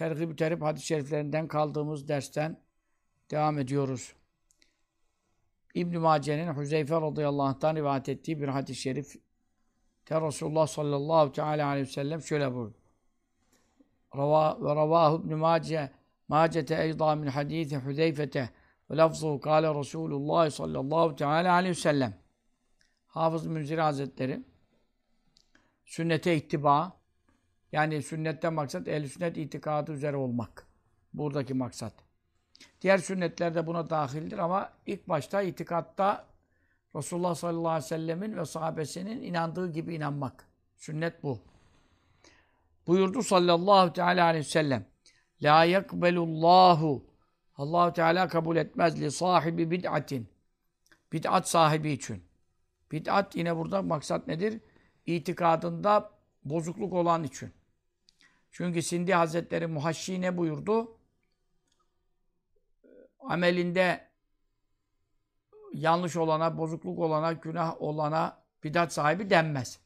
Tergib-i Terip hadis-i şeriflerinden kaldığımız dersten devam ediyoruz. İbn-i Mace'nin Hüzeyfe radıyallahu anh'tan rivayet ettiği bir hadis-i şerif te Resulullah sallallahu teala aleyhi ve sellem şöyle buyurdu. Rava, ve ravahu İbn-i Mace Macete eyda min hadisi Hüzeyfete ve lafzuhu kâle Resulullah sallallahu teala aleyhi ve sellem. Hafız Münzir Hazretleri sünnete ittiba yani sünnetten maksat ehl sünnet itikadı üzere olmak. Buradaki maksat. Diğer sünnetler de buna dahildir ama ilk başta itikatta Resulullah sallallahu aleyhi ve sellemin ve sahabesinin inandığı gibi inanmak. Sünnet bu. Buyurdu sallallahu teala aleyhi ve sellem. La yekbelullahu Allahu Teala kabul etmez li sahibi bid'atin. Bid'at sahibi için. Bid'at yine burada maksat nedir? İtikadında bozukluk olan için. Çünkü Sindi Hazretleri Muhaşşi ne buyurdu? Amelinde yanlış olana, bozukluk olana, günah olana bidat sahibi denmez.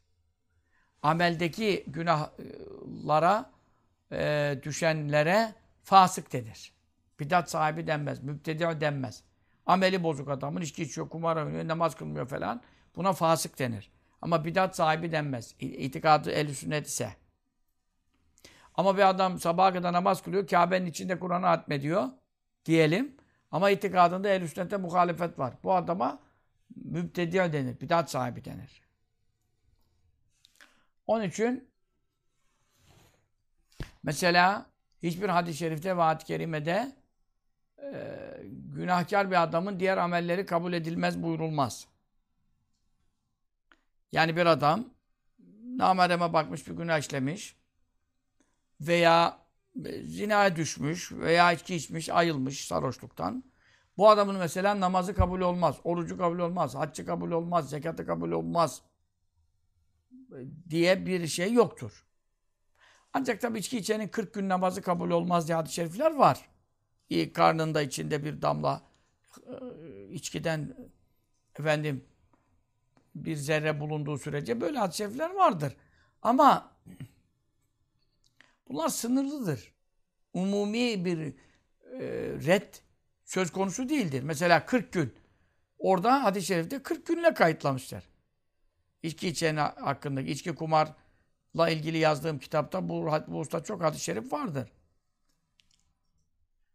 Ameldeki günahlara e, düşenlere fasık denir. Bidat sahibi denmez, mübtedi denmez. Ameli bozuk adamın, içki içiyor, kumar oynuyor, namaz kılmıyor falan. Buna fasık denir. Ama bidat sahibi denmez. İtikadı el sünnet ise. Ama bir adam sabaha kadar namaz kılıyor, Kabe'nin içinde Kur'an'ı atmediyor diyelim. Ama itikadında el sünnete muhalefet var. Bu adama mübtedi denir, bidat sahibi denir. Onun için mesela hiçbir hadis-i şerifte ve hadis-i kerimede e, günahkar bir adamın diğer amelleri kabul edilmez buyurulmaz. Yani bir adam namereme bakmış bir günah işlemiş veya zinaya düşmüş veya içki içmiş, ayılmış sarhoşluktan. Bu adamın mesela namazı kabul olmaz, orucu kabul olmaz, haccı kabul olmaz, zekatı kabul olmaz diye bir şey yoktur. Ancak tabii içki içenin 40 gün namazı kabul olmaz diye hadis-i şerifler var. İlk karnında içinde bir damla içkiden efendim bir zerre bulunduğu sürece böyle hadis-i şerifler vardır. Ama bunlar sınırlıdır. Umumi bir e, red söz konusu değildir. Mesela 40 gün. Orada hadis-i şerifte 40 günle kayıtlamışlar. İçki içen hakkındaki, içki kumarla ilgili yazdığım kitapta bu, bu usta çok hadis-i şerif vardır.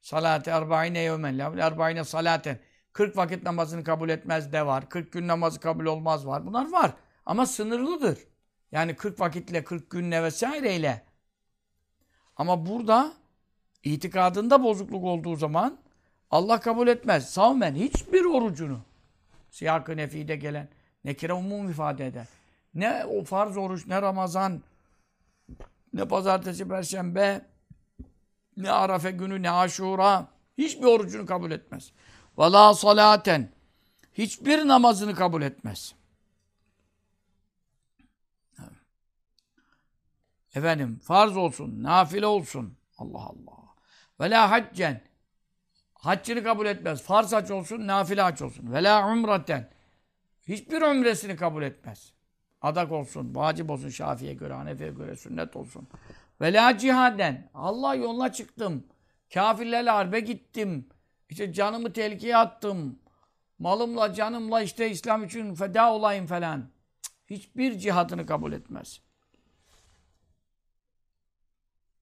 Salate arba'ine yevmen, lavle arba'ine salaten. 40 vakit namazını kabul etmez de var. 40 gün namazı kabul olmaz var. Bunlar var. Ama sınırlıdır. Yani 40 vakitle, 40 günle vesaireyle. Ama burada itikadında bozukluk olduğu zaman Allah kabul etmez. Savmen hiçbir orucunu. Siyah-ı Nefi'de gelen nekire umum ifade eder. Ne o farz oruç, ne Ramazan, ne pazartesi, perşembe, ne Arafe günü, ne Aşura. Hiçbir orucunu kabul etmez. Ve la salaten. Hiçbir namazını kabul etmez. Efendim farz olsun, nafile olsun. Allah Allah. Ve la haccen. Haccını kabul etmez. Farz hac olsun, nafile hac olsun. Ve la umraten. Hiçbir umresini kabul etmez. Adak olsun, vacip olsun Şafi'ye göre, Hanefi'ye göre sünnet olsun. Ve la cihaden. Allah yoluna çıktım. Kafirlerle harbe gittim. İşte canımı tehlikeye attım. Malımla, canımla işte İslam için feda olayım falan. Hiçbir cihadını kabul etmez.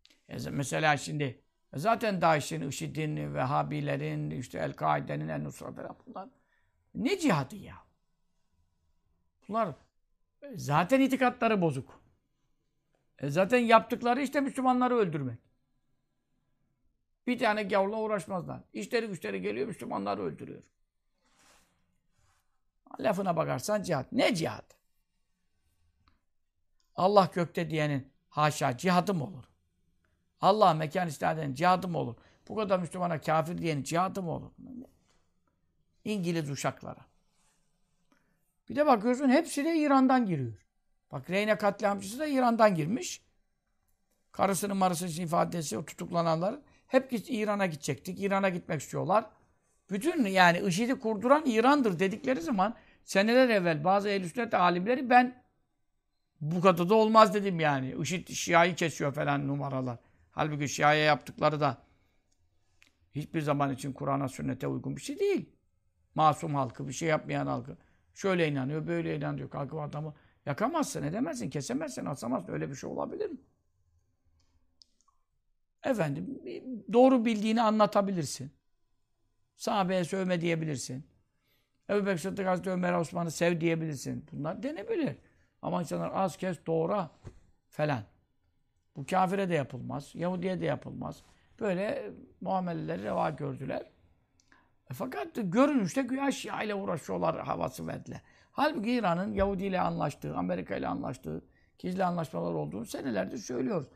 E mesela şimdi zaten DAEŞ'in, IŞİD'in, Vehhabilerin, işte El-Kaide'nin, El-Nusra falan bunlar ne cihadı ya? Bunlar zaten itikatları bozuk. E zaten yaptıkları işte Müslümanları öldürmek. Bir tane gavurla uğraşmazlar. İşleri güçleri geliyor Müslümanları öldürüyor. Lafına bakarsan cihat. Ne cihat? Allah gökte diyenin haşa cihadı mı olur? Allah mekan isteyen cihadı mı olur? Bu kadar Müslümana kafir diyenin cihadı mı olur? İngiliz uşaklara. Bir de bakıyorsun hepsi de İran'dan giriyor. Bak Reyne katliamcısı da İran'dan girmiş. Karısının marısının ifadesi o tutuklananların. Hep İran'a gidecektik. İran'a gitmek istiyorlar. Bütün yani IŞİD'i kurduran İran'dır dedikleri zaman seneler evvel bazı ehl alimleri ben bu kadar da olmaz dedim yani. IŞİD Şia'yı kesiyor falan numaralar. Halbuki Şia'ya yaptıkları da hiçbir zaman için Kur'an'a sünnete uygun bir şey değil. Masum halkı, bir şey yapmayan halkı. Şöyle inanıyor, böyle inanıyor. Kalkıp adamı yakamazsın, edemezsin, kesemezsin, asamazsın. Öyle bir şey olabilir mi? Efendim, doğru bildiğini anlatabilirsin. Sahabeye sövme diyebilirsin. Ebu Bekir Sıddık Hazreti Ömer Osman'ı sev diyebilirsin. Bunlar denebilir. Ama insanlar az kes doğra falan. Bu kafire de yapılmaz. Yahudiye de yapılmaz. Böyle muameleleri reva gördüler. E fakat görünüşte güya Şia ile uğraşıyorlar havası verdiler. Halbuki İran'ın Yahudi ile anlaştığı, Amerika ile anlaştığı, gizli anlaşmalar olduğunu senelerdir söylüyoruz.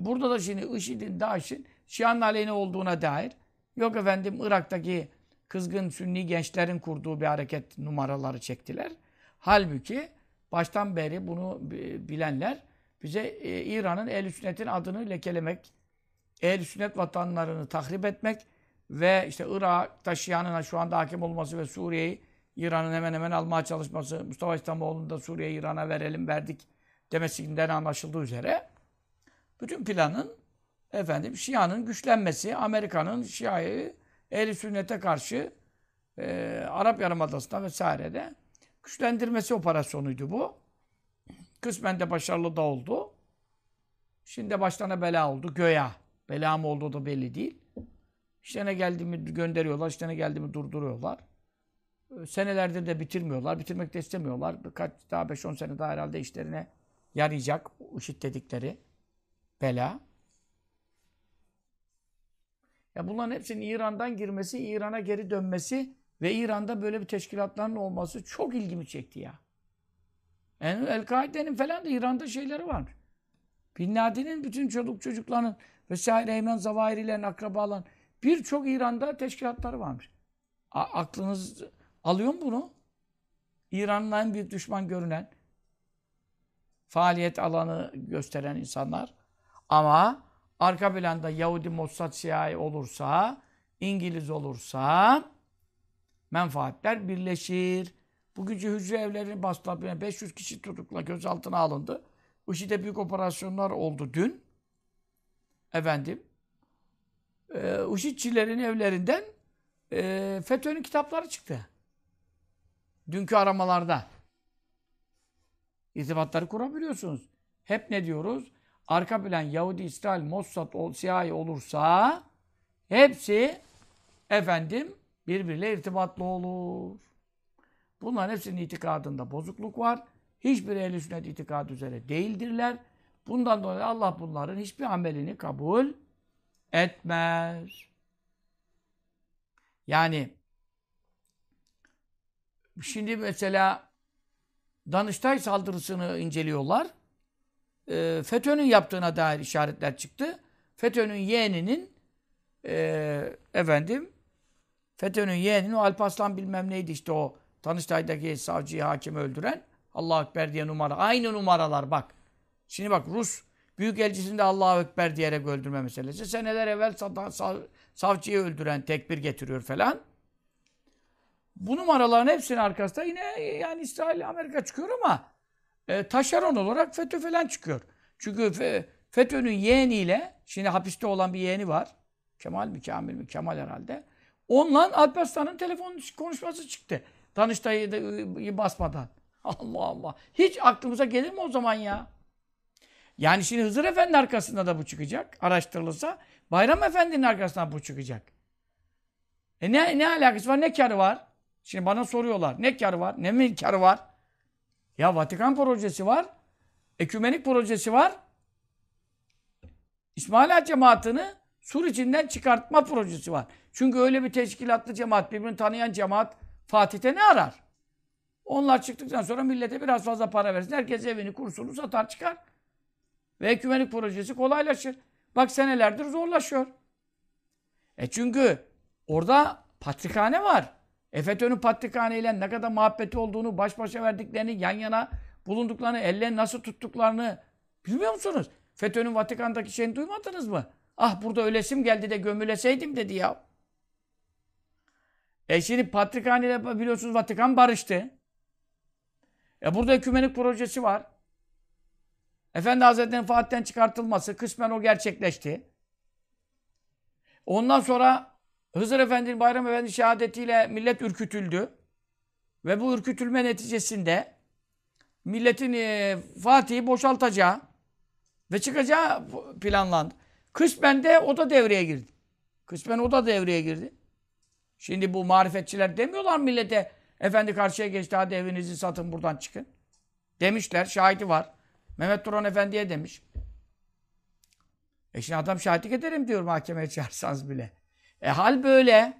Burada da şimdi IŞİD'in, DAEŞ'in Şia'nın aleyhine olduğuna dair yok efendim Irak'taki kızgın Sünni gençlerin kurduğu bir hareket numaraları çektiler. Halbuki baştan beri bunu bilenler bize e, İran'ın ehl Sünnet'in adını lekelemek, ehl Sünnet vatanlarını tahrip etmek ve işte Irak'ta Şia'nın şu anda hakim olması ve Suriye'yi İran'ın hemen hemen almaya çalışması, Mustafa İslamoğlu'nu da Suriye'yi İran'a verelim, verdik demesinden anlaşıldığı üzere bütün planın efendim Şia'nın güçlenmesi, Amerika'nın Şia'yı ehl sünnete karşı e, Arap Yarımadası'nda vesairede güçlendirmesi operasyonuydu bu. Kısmen de başarılı da oldu. Şimdi başlarına bela oldu. Göya. Bela mı olduğu da belli değil. İşte ne geldiğimi gönderiyorlar, işte ne geldiğimi durduruyorlar. Ee, senelerdir de bitirmiyorlar. Bitirmek de istemiyorlar. Birkaç daha 5-10 sene daha herhalde işlerine yarayacak. IŞİD dedikleri bela. Ya bunların hepsinin İran'dan girmesi, İran'a geri dönmesi ve İran'da böyle bir teşkilatların olması çok ilgimi çekti ya. Yani El-Kaide'nin falan da İran'da şeyleri var. Bin Laden'in bütün çocuk çocuklarının vesaire Eymen Zavahirilerin akrabaların birçok İran'da teşkilatları varmış. A aklınız alıyor mu bunu? İran'ın en büyük düşman görünen faaliyet alanı gösteren insanlar. Ama arka planda Yahudi Mossad CIA olursa, İngiliz olursa menfaatler birleşir. Bugünkü hücre evlerini bastılar. 500 kişi tutukla gözaltına alındı. IŞİD'e büyük operasyonlar oldu dün. Efendim. E, IŞİD'çilerin evlerinden e, FETÖ'nün kitapları çıktı. Dünkü aramalarda. İrtibatları kurabiliyorsunuz. Hep ne diyoruz? Arka plan Yahudi, İsrail, Mossad, CIA olursa hepsi efendim birbiriyle irtibatlı olur. Bunların hepsinin itikadında bozukluk var. Hiçbir ehl sünnet itikadı üzere değildirler. Bundan dolayı Allah bunların hiçbir amelini kabul etmez. Yani şimdi mesela Danıştay saldırısını inceliyorlar. E, FETÖ'nün yaptığına dair işaretler çıktı. FETÖ'nün yeğeninin e, efendim FETÖ'nün yeğeninin o Alparslan bilmem neydi işte o Danıştay'daki savcıyı, hakimi öldüren Allah Ekber diye numara. Aynı numaralar bak. Şimdi bak Rus Büyükelçisinde Allahu Ekber diyerek öldürme meselesi. Seneler evvel sav, savcıyı öldüren tekbir getiriyor falan. Bu numaraların hepsinin arkasında yine yani İsrail, Amerika çıkıyor ama e, taşeron olarak FETÖ falan çıkıyor. Çünkü FETÖ'nün yeğeniyle, şimdi hapiste olan bir yeğeni var. Kemal mi, Kamil mi? Kemal herhalde. Onunla Alparslan'ın telefon konuşması çıktı. Danıştay'ı basmadan. Allah Allah. Hiç aklımıza gelir mi o zaman ya? Yani şimdi Hızır Efendi arkasında da bu çıkacak. Araştırılırsa. Bayram Efendi'nin arkasından bu çıkacak. E ne, ne alakası var? Ne karı var? Şimdi bana soruyorlar. Ne karı var? Ne mi karı var? Ya Vatikan projesi var. Ekümenik projesi var. İsmaila cemaatini Sur içinden çıkartma projesi var. Çünkü öyle bir teşkilatlı cemaat, birbirini tanıyan cemaat Fatih'te ne arar? Onlar çıktıktan sonra millete biraz fazla para versin. Herkes evini, kursunu satar çıkar. Ve ekümenik projesi kolaylaşır. Bak senelerdir zorlaşıyor. E çünkü orada patrikhane var. FETÖ'nün patrikhane ile ne kadar muhabbeti olduğunu, baş başa verdiklerini, yan yana bulunduklarını, ellerini nasıl tuttuklarını bilmiyor musunuz? FETÖ'nün Vatikan'daki şeyini duymadınız mı? Ah burada ölesim geldi de gömüleseydim dedi ya. E şimdi Patrikhane ile biliyorsunuz Vatikan barıştı. E burada ekümenik projesi var. Efendi Hazretleri'nin Fatih'ten çıkartılması kısmen o gerçekleşti. Ondan sonra Hızır Efendi'nin Bayram Efendi şehadetiyle millet ürkütüldü. Ve bu ürkütülme neticesinde milletin e, Fatih'i boşaltacağı ve çıkacağı planlandı. Kısmen de o da devreye girdi. Kısmen o da devreye girdi. Şimdi bu marifetçiler demiyorlar millete efendi karşıya geçti hadi evinizi satın buradan çıkın. Demişler şahidi var. Mehmet Turan Efendi'ye demiş. E şimdi adam şahitlik ederim diyor mahkemeye çağırsanız bile. E hal böyle.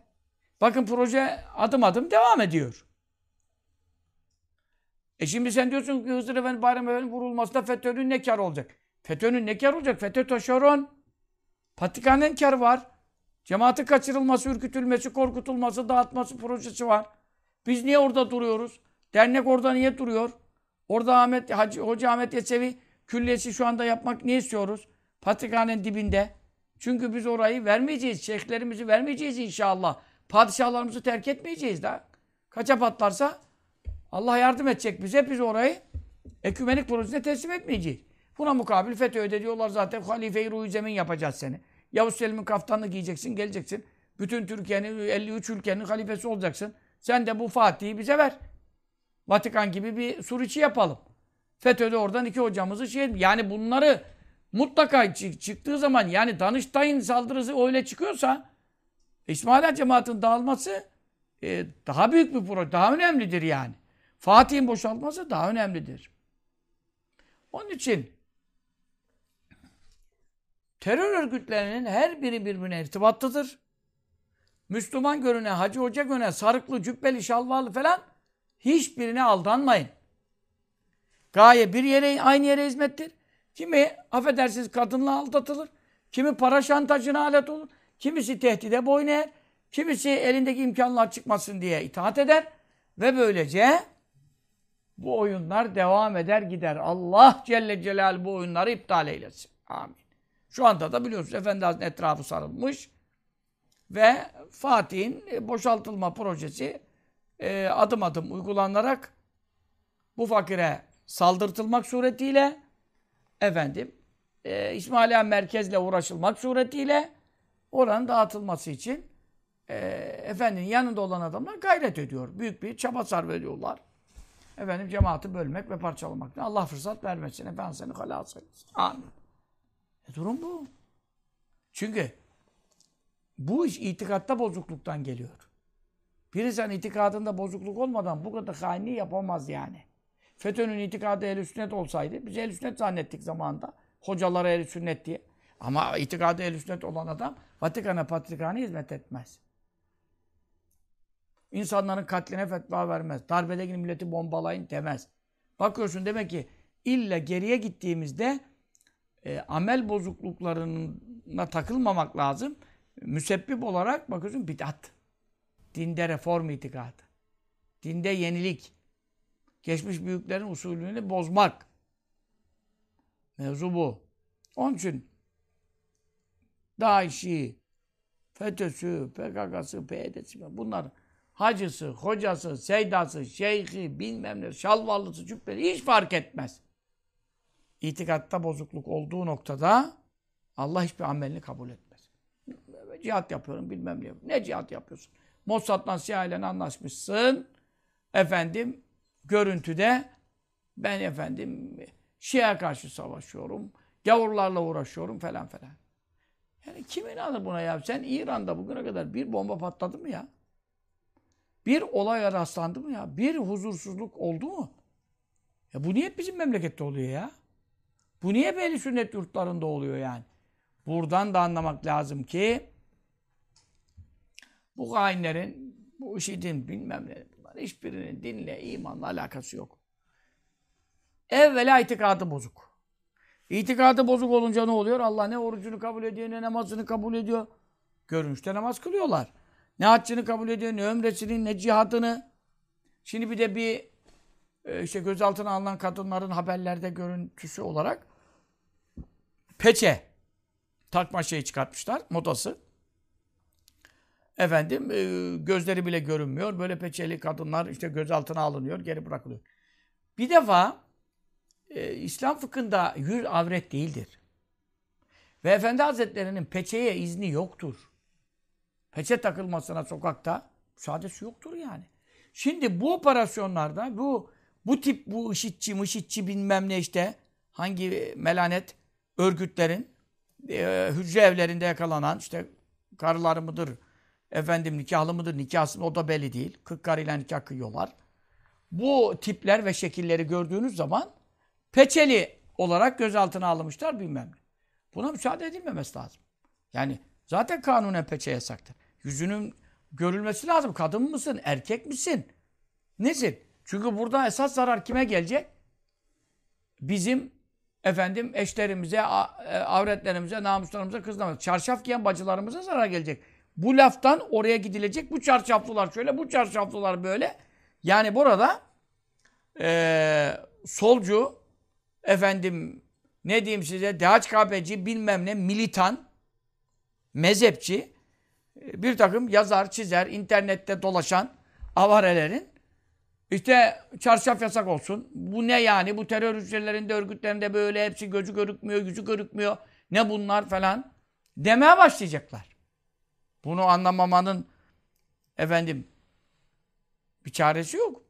Bakın proje adım adım devam ediyor. E şimdi sen diyorsun ki Hızır Efendi Bayram Efendi vurulmasında FETÖ'nün ne kar olacak? FETÖ'nün ne kar olacak? FETÖ taşeron. Patrikhanın kar var. Cemaatin kaçırılması, ürkütülmesi, korkutulması, dağıtması projesi var. Biz niye orada duruyoruz? Dernek orada niye duruyor? Orada Ahmet, Hacı, Hoca Ahmet Yesevi külliyesi şu anda yapmak niye istiyoruz? Patrikhanenin dibinde. Çünkü biz orayı vermeyeceğiz. Şeyhlerimizi vermeyeceğiz inşallah. Padişahlarımızı terk etmeyeceğiz daha. Kaça patlarsa Allah yardım edecek bize. Biz orayı ekümenik projesine teslim etmeyeceğiz. Buna mukabil FETÖ'de diyorlar zaten halife-i ruhi zemin yapacağız seni. Yavuz Selim'in kaftanını giyeceksin, geleceksin. Bütün Türkiye'nin 53 ülkenin halifesi olacaksın. Sen de bu Fatih'i bize ver. Vatikan gibi bir Suriçi yapalım. FETÖ'de oradan iki hocamızı şey Yani bunları mutlaka çıktığı zaman yani Danıştay'ın saldırısı öyle çıkıyorsa İsmaila cemaatin dağılması e, daha büyük bir proje, daha önemlidir yani. Fatih'in boşaltması daha önemlidir. Onun için terör örgütlerinin her biri birbirine irtibatlıdır. Müslüman görüne, hacı hoca görüne, sarıklı, cübbeli, şalvarlı falan hiçbirine aldanmayın. Gaye bir yere, aynı yere hizmettir. Kimi affedersiniz kadınla aldatılır. Kimi para şantajına alet olur. Kimisi tehdide boyun eğer. Kimisi elindeki imkanlar çıkmasın diye itaat eder. Ve böylece bu oyunlar devam eder gider. Allah Celle Celal bu oyunları iptal eylesin. Amin. Şu anda da biliyorsunuz Efendi Hazretleri etrafı sarılmış. Ve Fatih'in e, boşaltılma projesi e, adım adım uygulanarak bu fakire saldırtılmak suretiyle efendim e, İsmaila merkezle uğraşılmak suretiyle oranın dağıtılması için e, efendinin yanında olan adamlar gayret ediyor. Büyük bir çaba sarf ediyorlar. Efendim cemaati bölmek ve parçalamak. Allah fırsat vermesin. Efendim seni halas eylesin. Amin. E, durum bu. Çünkü bu iş itikatta bozukluktan geliyor. Bir insan itikadında bozukluk olmadan bu kadar hainliği yapamaz yani. FETÖ'nün itikadı ehl sünnet olsaydı, biz ehl sünnet zannettik zamanında. Hocalara ehl sünnet diye. Ama itikadı ehl sünnet olan adam Vatikan'a, Patrikhan'a hizmet etmez. İnsanların katline fetva vermez. Darbede milleti bombalayın demez. Bakıyorsun demek ki illa geriye gittiğimizde e, amel bozukluklarına takılmamak lazım. Müsebbip olarak bakıyorsun bidat. Dinde reform itikadı. Dinde yenilik. Geçmiş büyüklerin usulünü bozmak. Mevzu bu. Onun için DAEŞ'i, FETÖ'sü, PKK'sı, PYD'si bunlar hacısı, hocası, seydası, şeyhi, bilmem ne, şalvarlısı, cübbeli hiç fark etmez. İtikatta bozukluk olduğu noktada Allah hiçbir amelini kabul etmez. Cihat yapıyorum bilmem ne. Ne cihat yapıyorsun? Mossad'la CIA ile anlaşmışsın. Efendim görüntüde ben efendim Şia'ya karşı savaşıyorum. Gavurlarla uğraşıyorum falan falan. Yani kim inanır buna ya? Sen İran'da bugüne kadar bir bomba patladı mı ya? Bir olaya rastlandı mı ya? Bir huzursuzluk oldu mu? Ya bu niye bizim memlekette oluyor ya? Bu niye böyle sünnet yurtlarında oluyor yani? Buradan da anlamak lazım ki bu hainlerin, bu işidin bilmem ne, bunlar hiçbirinin dinle, imanla alakası yok. Evvela itikadı bozuk. İtikadı bozuk olunca ne oluyor? Allah ne orucunu kabul ediyor, ne namazını kabul ediyor. Görünüşte namaz kılıyorlar. Ne haccını kabul ediyor, ne ömresini, ne cihadını. Şimdi bir de bir e, işte gözaltına alınan kadınların haberlerde görüntüsü olarak peçe takma şeyi çıkartmışlar, modası. Efendim e, gözleri bile görünmüyor. Böyle peçeli kadınlar işte gözaltına alınıyor, geri bırakılıyor. Bir defa e, İslam fıkhında yüz avret değildir. Ve Efendi Hazretleri'nin peçeye izni yoktur. Peçe takılmasına sokakta müsaadesi yoktur yani. Şimdi bu operasyonlarda bu bu tip bu IŞİD'çi, mışitçi bilmem ne işte hangi melanet örgütlerin e, hücre evlerinde yakalanan işte karıları mıdır, efendim nikahlı mıdır, nikahsız o da belli değil. Kırk karıyla nikah kıyıyorlar. Bu tipler ve şekilleri gördüğünüz zaman peçeli olarak gözaltına alınmışlar bilmem ne. Buna müsaade edilmemesi lazım. Yani zaten kanunen peçe yasaktır. Yüzünün görülmesi lazım. Kadın mısın? Erkek misin? Nesin? Çünkü burada esas zarar kime gelecek? Bizim efendim eşlerimize, e, avretlerimize, namuslarımıza, kızlarımıza, çarşaf giyen bacılarımıza zarar gelecek. Bu laftan oraya gidilecek. Bu çarşaflılar şöyle, bu çarşaflılar böyle. Yani burada e, solcu, efendim ne diyeyim size, DHKP'ci bilmem ne, militan, mezhepçi, bir takım yazar, çizer, internette dolaşan avarelerin işte çarşaf yasak olsun. Bu ne yani? Bu terör hücrelerinde, örgütlerinde böyle hepsi gözü görükmüyor, yüzü görükmüyor. Ne bunlar falan demeye başlayacaklar. Bunu anlamamanın efendim bir çaresi yok.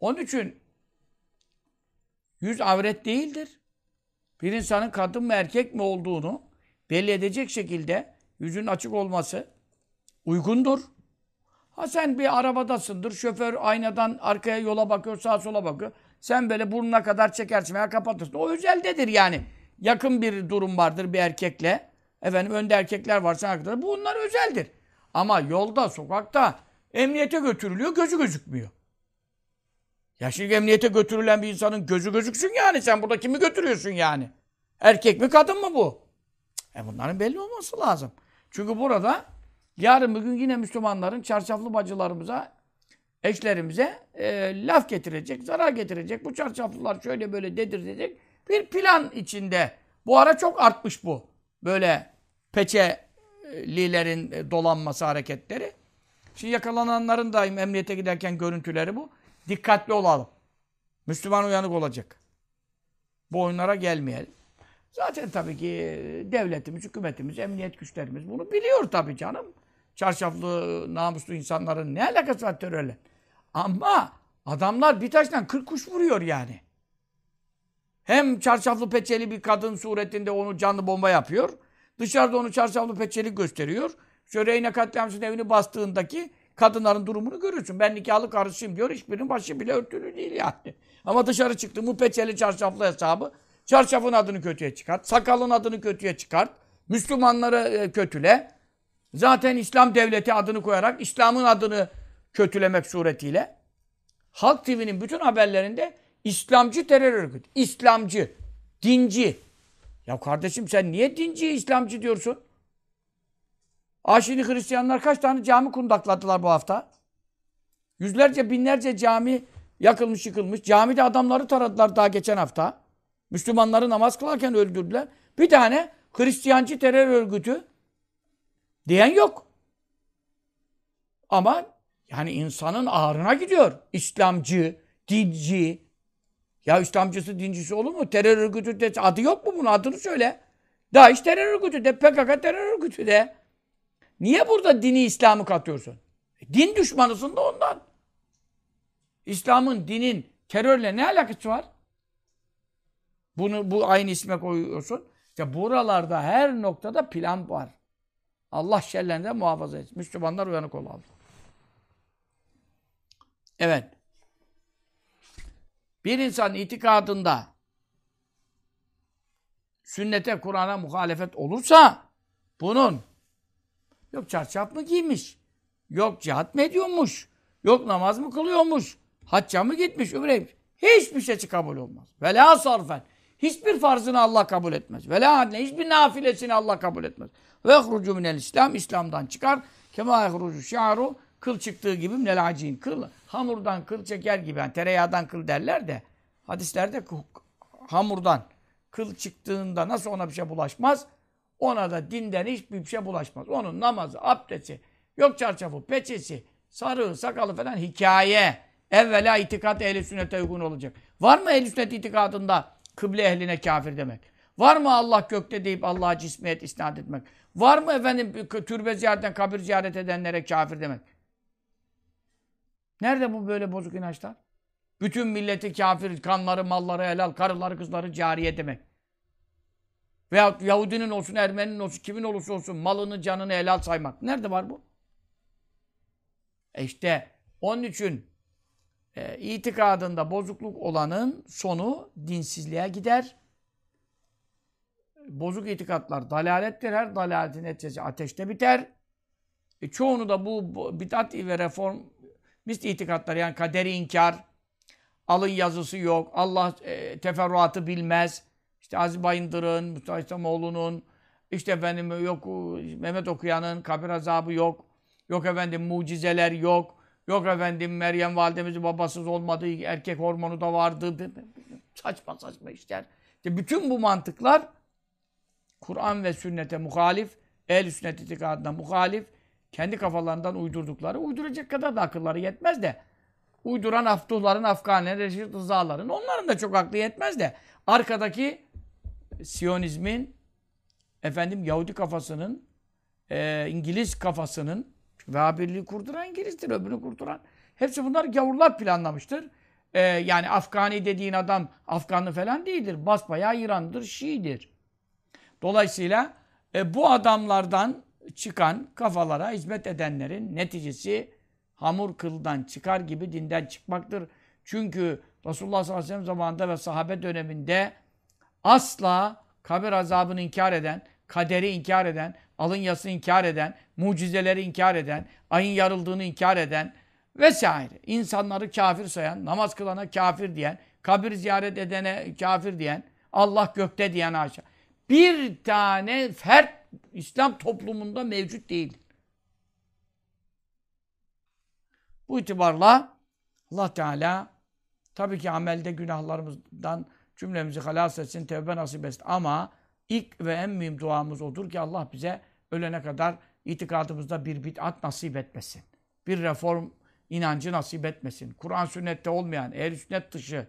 Onun için yüz avret değildir. Bir insanın kadın mı erkek mi olduğunu belli edecek şekilde yüzün açık olması uygundur. Ha sen bir arabadasındır, şoför aynadan arkaya yola bakıyor, sağa sola bakıyor. Sen böyle burnuna kadar çekersin veya kapatırsın. O özeldedir yani. Yakın bir durum vardır bir erkekle. Efendim önde erkekler varsa arkada. Bunlar özeldir. Ama yolda, sokakta emniyete götürülüyor, gözü gözükmüyor. Ya şimdi emniyete götürülen bir insanın gözü gözüksün yani. Sen burada kimi götürüyorsun yani? Erkek mi kadın mı bu? E bunların belli olması lazım. Çünkü burada yarın bugün yine Müslümanların çarşaflı bacılarımıza, eşlerimize e, laf getirecek, zarar getirecek. Bu çarşaflılar şöyle böyle dedirtecek. Bir plan içinde. Bu ara çok artmış bu. Böyle peçelilerin dolanması hareketleri. Şimdi yakalananların da emniyete giderken görüntüleri bu. Dikkatli olalım. Müslüman uyanık olacak. Bu oyunlara gelmeyelim. Zaten tabii ki devletimiz, hükümetimiz, emniyet güçlerimiz bunu biliyor tabii canım. Çarşaflı, namuslu insanların ne alakası var terörle? Ama adamlar bir taştan kırk kuş vuruyor yani. Hem çarşaflı peçeli bir kadın suretinde onu canlı bomba yapıyor. Dışarıda onu çarşaflı peçeli gösteriyor. Şöyle Reyne katliamcının evini bastığındaki kadınların durumunu görürsün. Ben nikahlı karısıyım diyor. Hiçbirinin başı bile örtülü değil yani. Ama dışarı çıktı mı peçeli çarşaflı hesabı. Çarşafın adını kötüye çıkart. Sakalın adını kötüye çıkart. Müslümanları e, kötüle. Zaten İslam devleti adını koyarak İslam'ın adını kötülemek suretiyle. Halk TV'nin bütün haberlerinde İslamcı terör örgütü. İslamcı. Dinci. Ya kardeşim sen niye dinci İslamcı diyorsun? Aa şimdi Hristiyanlar kaç tane cami kundakladılar bu hafta? Yüzlerce binlerce cami yakılmış yıkılmış. Camide adamları taradılar daha geçen hafta. Müslümanları namaz kılarken öldürdüler. Bir tane Hristiyancı terör örgütü diyen yok. Ama yani insanın ağrına gidiyor. İslamcı, dinci. Ya İslamcısı, dincisi olur mu? Terör örgütü de adı yok mu bunun? Adını söyle. DAEŞ terör örgütü de, PKK terör örgütü de. Niye burada dini İslam'ı katıyorsun? E, din düşmanısın da ondan. İslam'ın, dinin terörle ne alakası var? Bunu bu aynı isme koyuyorsun. İşte buralarda her noktada plan var. Allah şerlerinden muhafaza etsin. Müslümanlar uyanık olalım. Evet. Bir insan itikadında sünnete, Kur'an'a muhalefet olursa bunun yok çarşaf mı giymiş, yok cihat mı ediyormuş, yok namaz mı kılıyormuş, hacca mı gitmiş, ömre Hiçbir şey kabul olmaz. Ve la sarfen. Hiçbir farzını Allah kabul etmez. Ve la adle hiçbir nafilesini Allah kabul etmez. Ve ehrucu minel İslam İslam'dan çıkar. Kema ehrucu şiaru kıl çıktığı gibi minel acin. Kıl hamurdan kıl çeker gibi. Yani tereyağdan kıl derler de hadislerde hamurdan kıl çıktığında nasıl ona bir şey bulaşmaz? Ona da dinden hiçbir şey bulaşmaz. Onun namazı, abdesti, yok çarşafı, peçesi, sarığı, sakalı falan hikaye. Evvela itikat ehli sünnete uygun olacak. Var mı ehli sünnet itikadında kıble ehline kafir demek? Var mı Allah gökte deyip Allah'a cismiyet isnat etmek? Var mı efendim türbe ziyaretten kabir ziyaret edenlere kafir demek? Nerede bu böyle bozuk inançlar? Bütün milleti kafir, kanları, malları helal, karıları, kızları cariye demek. Veyahut Yahudinin olsun, Ermeninin olsun, kimin olursa olsun malını, canını helal saymak. Nerede var bu? E işte onun için e, itikadında bozukluk olanın sonu dinsizliğe gider. Bozuk itikatlar dalalettir. Her dalaletin neticesi ateşte biter. E, çoğunu da bu, bu bidat ve reform misli itikatlar yani kaderi inkar, alın yazısı yok, Allah e, teferruatı bilmez. İşte Aziz Bayındır'ın, Mustafa İslamoğlu'nun, işte efendim yok Mehmet Okuyan'ın kabir azabı yok. Yok efendim mucizeler yok. Yok efendim Meryem validemizin babasız olmadığı erkek hormonu da vardı. Saçma saçma işler. İşte bütün bu mantıklar Kur'an ve sünnete muhalif, ehl sünnet itikadına muhalif, kendi kafalarından uydurdukları, uyduracak kadar da akılları yetmez de, uyduran aftuhların, afganilerin, reşit rızaların, onların da çok aklı yetmez de, arkadaki Siyonizmin, efendim Yahudi kafasının, e, İngiliz kafasının, Vehhabirliği kurduran İngilizdir, öbürünü kurduran. Hepsi bunlar gavurlar planlamıştır. Ee, yani Afgani dediğin adam Afganlı falan değildir. Basbayağı İran'dır, Şii'dir. Dolayısıyla e, bu adamlardan çıkan kafalara hizmet edenlerin neticesi hamur kıldan çıkar gibi dinden çıkmaktır. Çünkü Resulullah sallallahu aleyhi ve sellem zamanında ve sahabe döneminde asla kabir azabını inkar eden, kaderi inkar eden, alın yasını inkar eden, mucizeleri inkar eden, ayın yarıldığını inkar eden vesaire. İnsanları kafir sayan, namaz kılana kafir diyen, kabir ziyaret edene kafir diyen, Allah gökte diyen aşağı. Bir tane fert İslam toplumunda mevcut değil. Bu itibarla Allah Teala tabii ki amelde günahlarımızdan cümlemizi halas etsin, tevbe nasip etsin. Ama ilk ve en mühim duamız odur ki Allah bize ölene kadar itikadımızda bir bid'at nasip etmesin. Bir reform inancı nasip etmesin. Kur'an sünnette olmayan, ehl sünnet dışı,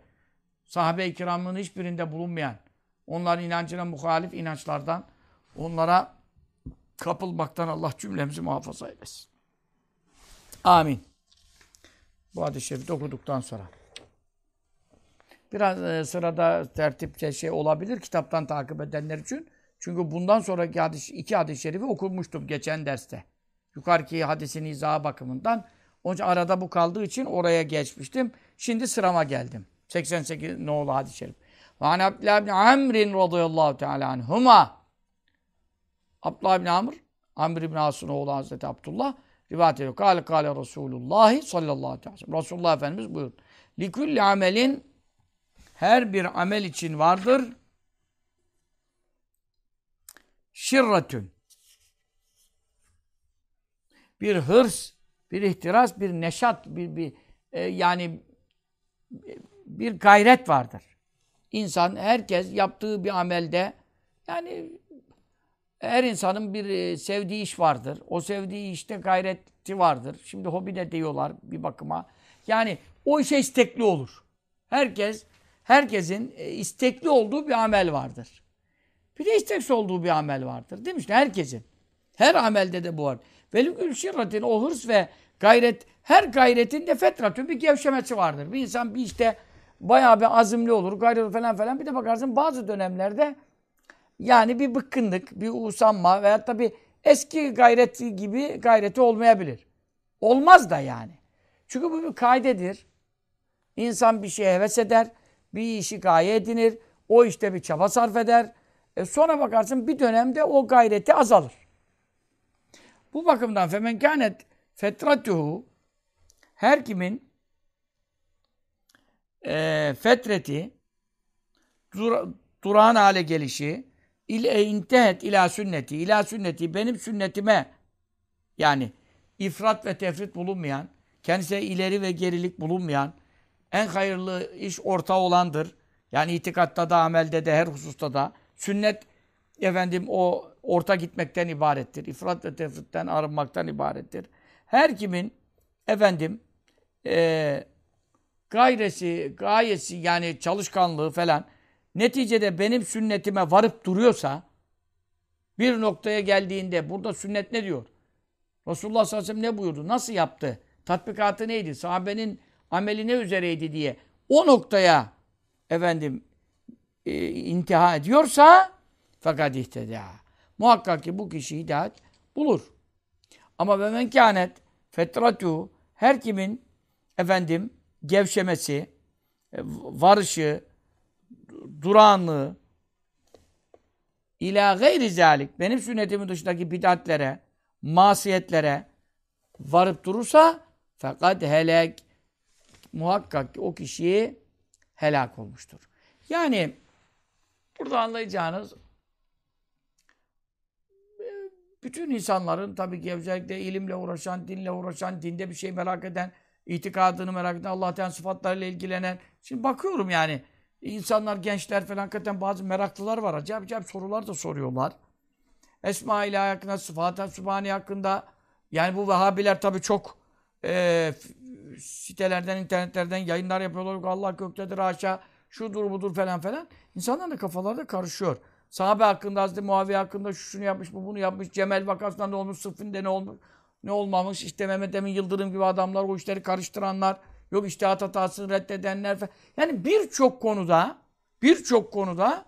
sahabe-i kiramın hiçbirinde bulunmayan, onların inancına muhalif inançlardan, onlara kapılmaktan Allah cümlemizi muhafaza eylesin. Amin. Bu hadis-i şerifi okuduktan sonra. Biraz e, sırada tertipçe şey olabilir kitaptan takip edenler için. Çünkü bundan sonraki hadis, iki hadis-i şerifi okumuştum geçen derste. Yukarıki hadisin izahı bakımından. Onun arada bu kaldığı için oraya geçmiştim. Şimdi sırama geldim. 88 nolu hadis-i şerif. Ve Abdullah bin Amr'in radıyallahu teala anhuma. Abdullah bin Amr, Amr bin As'ın oğlu Hazreti Abdullah rivayet ediyor. Kale kale Resulullah sallallahu aleyhi ve sellem. Resulullah Efendimiz buyurdu. Likulli amelin her bir amel için vardır. Şirretün. Bir hırs, bir ihtiras, bir neşat, bir, bir e, yani bir gayret vardır. İnsan, herkes yaptığı bir amelde yani her insanın bir e, sevdiği iş vardır. O sevdiği işte gayreti vardır. Şimdi hobi de diyorlar bir bakıma. Yani o işe istekli olur. Herkes herkesin e, istekli olduğu bir amel vardır. Bir de isteksiz olduğu bir amel vardır. Değil mi? İşte herkesin. Her amelde de bu var. Velükül şirratin o hırs ve gayret, her gayretin de fetratün bir gevşemesi vardır. Bir insan bir işte bayağı bir azimli olur, gayret falan falan. Bir de bakarsın bazı dönemlerde yani bir bıkkınlık, bir usanma veyahut da bir eski gayreti gibi gayreti olmayabilir. Olmaz da yani. Çünkü bu bir kaidedir. İnsan bir şeye heves eder bir işi gaye edinir. O işte bir çaba sarf eder. E sonra bakarsın bir dönemde o gayreti azalır. Bu bakımdan femen kânet fetratuhu her kimin e, fetreti dur, durağan hale gelişi ile intehet ila sünneti ila sünneti benim sünnetime yani ifrat ve tefrit bulunmayan kendisine ileri ve gerilik bulunmayan en hayırlı iş orta olandır. Yani itikatta da amelde de her hususta da sünnet efendim o orta gitmekten ibarettir. İfrat ve tefritten arınmaktan ibarettir. Her kimin efendim e, gayresi, gayesi yani çalışkanlığı falan neticede benim sünnetime varıp duruyorsa bir noktaya geldiğinde burada sünnet ne diyor? Resulullah sallallahu aleyhi ve sellem ne buyurdu? Nasıl yaptı? Tatbikatı neydi? Sahabenin ameli ne üzereydi diye o noktaya efendim e, intiha ediyorsa fakat ihteda. Muhakkak ki bu kişi hidayet bulur. Ama ve men kânet fetratu her kimin efendim gevşemesi, e, varışı, durağanlığı ila gayri zalik benim sünnetimin dışındaki bid'atlere, masiyetlere varıp durursa fakat helek muhakkak ki o kişi helak olmuştur. Yani burada anlayacağınız bütün insanların tabii ki özellikle ilimle uğraşan, dinle uğraşan, dinde bir şey merak eden, itikadını merak eden, Allah'tan sıfatlarıyla ilgilenen. Şimdi bakıyorum yani insanlar, gençler falan hakikaten bazı meraklılar var. Acayip acayip sorular da soruyorlar. Esma ilahi hakkında, sıfat-ı sübhani hakkında yani bu Vehhabiler tabii çok e, sitelerden, internetlerden yayınlar yapıyorlar. Allah göktedir haşa, şudur budur falan falan. İnsanların da kafaları da karışıyor. Sahabe hakkında, Hazreti Muaviye hakkında şu şunu yapmış, bu bunu yapmış, Cemel vakasında ne olmuş, Sıffin'de ne olmuş, ne olmamış, işte Mehmet Emin Yıldırım gibi adamlar, o işleri karıştıranlar, yok iştihat hatasını reddedenler falan. Yani birçok konuda, birçok konuda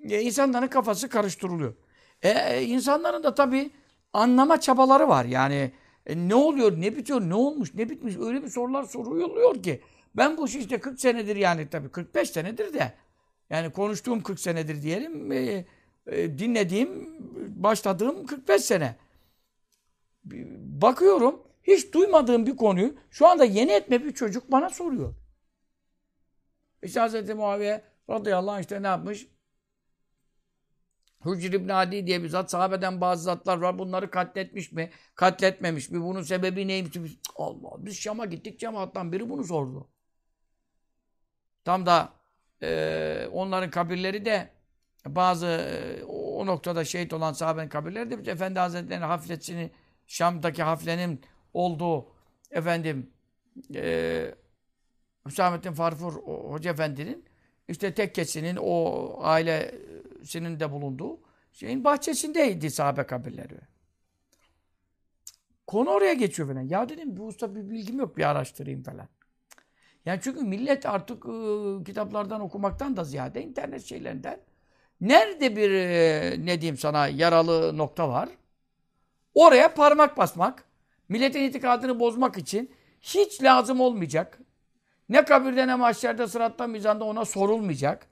e, insanların kafası karıştırılıyor. E, e, insanların da tabii anlama çabaları var. Yani e, ne oluyor, ne bitiyor, ne olmuş, ne bitmiş öyle bir sorular soruluyor ki. Ben bu işte 40 senedir yani tabii 45 senedir de yani konuştuğum 40 senedir diyelim, e, e, dinlediğim, başladığım 45 sene. Bakıyorum, hiç duymadığım bir konuyu şu anda yeni etme bir çocuk bana soruyor. İşte Hz. Muaviye radıyallahu anh işte ne yapmış? Hücr ibn Adi diye bir zat, sahabeden bazı zatlar var. Bunları katletmiş mi? Katletmemiş mi? Bunun sebebi neymiş? Allah! Biz Şam'a gittik, cemaattan biri bunu sordu. Tam da e, onların kabirleri de bazı e, o noktada şehit olan sahabenin kabirleri de Efendi Hazretleri'nin haflesini Şam'daki haflenin olduğu efendim e, Hüsamettin Farfur Hoca Efendi'nin işte tekkesinin o ailesinin de bulunduğu şeyin bahçesindeydi sahabe kabirleri. Konu oraya geçiyor falan. Ya dedim bu usta bir bilgim yok bir araştırayım falan. Yani çünkü millet artık e, kitaplardan okumaktan da ziyade internet şeylerinden nerede bir e, ne diyeyim sana yaralı nokta var? Oraya parmak basmak, milletin itikadını bozmak için hiç lazım olmayacak. Ne kabirde ne mahşerde sıratta mizanda ona sorulmayacak.